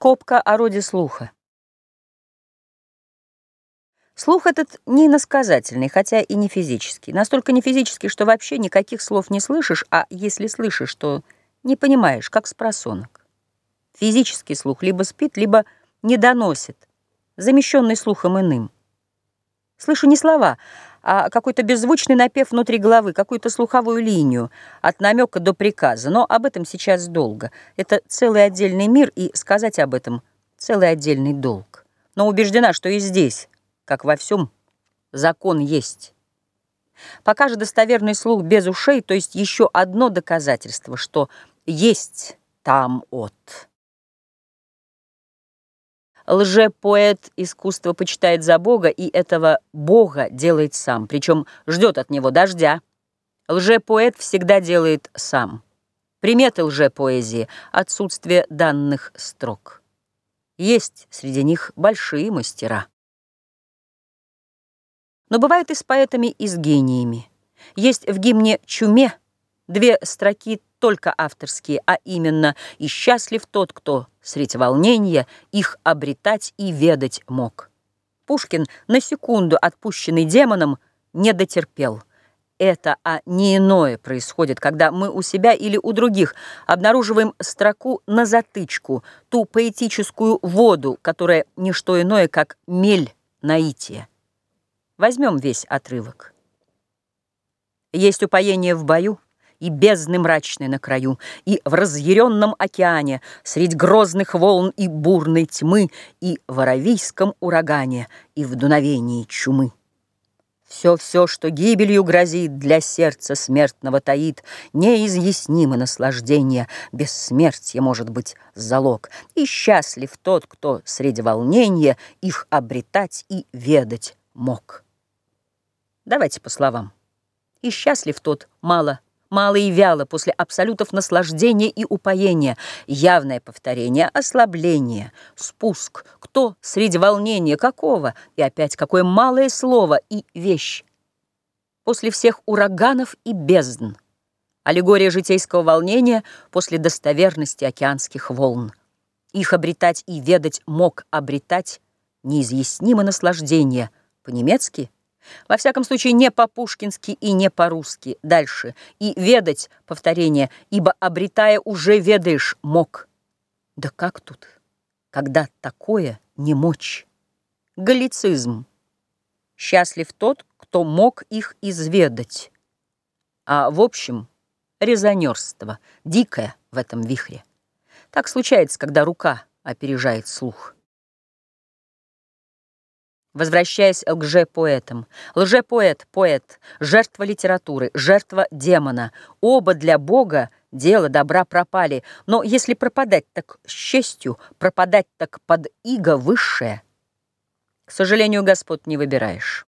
Скобка о роде слуха. Слух этот не иносказательный, хотя и не физический. Настолько не физический, что вообще никаких слов не слышишь, а если слышишь, то не понимаешь, как спросонок. Физический слух либо спит, либо не доносит, замещенный слухом иным. Слышу не слова, какой-то беззвучный напев внутри головы, какую-то слуховую линию, от намека до приказа. Но об этом сейчас долго. Это целый отдельный мир, и сказать об этом — целый отдельный долг. Но убеждена, что и здесь, как во всем, закон есть. Пока же достоверный слух без ушей, то есть еще одно доказательство, что есть там от. Лже-поэт искусство почитает за Бога, и этого Бога делает сам, причем ждет от него дождя. Лже-поэт всегда делает сам. Приметы лже-поэзии — отсутствие данных строк. Есть среди них большие мастера. Но бывает и с поэтами, и с гениями. Есть в гимне «Чуме» две строки только авторские, а именно «И счастлив тот, кто средь волнения их обретать и ведать мог». Пушкин, на секунду отпущенный демоном, не дотерпел. Это, а не иное происходит, когда мы у себя или у других обнаруживаем строку на затычку, ту поэтическую воду, которая не что иное, как мель наития. Возьмем весь отрывок. Есть упоение в бою, и бездны мрачной на краю, и в разъяренном океане, средь грозных волн и бурной тьмы, и в аравийском урагане, и в дуновении чумы. Все-все, что гибелью грозит, для сердца смертного таит, неизъяснимо наслаждение, бессмертие может быть залог, и счастлив тот, кто среди волнения их обретать и ведать мог. Давайте по словам. И счастлив тот мало мало и вяло после абсолютов наслаждения и упоения, явное повторение, ослабление, спуск, кто среди волнения какого, и опять какое малое слово и вещь. После всех ураганов и бездн. Аллегория житейского волнения после достоверности океанских волн. Их обретать и ведать мог обретать неизъяснимо наслаждение. По-немецки — во всяком случае, не по-пушкински и не по-русски. Дальше. И ведать, повторение, ибо, обретая, уже ведаешь, мог. Да как тут, когда такое не мочь? Галлицизм. Счастлив тот, кто мог их изведать. А в общем, резонерство, дикое в этом вихре. Так случается, когда рука опережает слух. Возвращаясь к лже-поэтам. Лже-поэт, поэт, жертва литературы, жертва демона. Оба для Бога дело добра пропали. Но если пропадать так с честью, пропадать так под иго высшее, к сожалению, Господь не выбираешь.